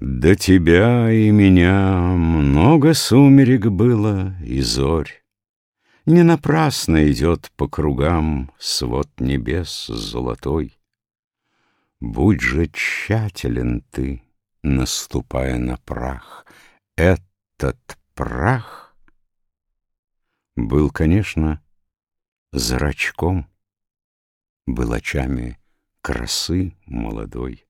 До тебя и меня много сумерек было и зорь. Не напрасно идет по кругам свод небес золотой. Будь же тщателен ты, наступая на прах. Этот прах был, конечно, зрачком, был очами красы молодой.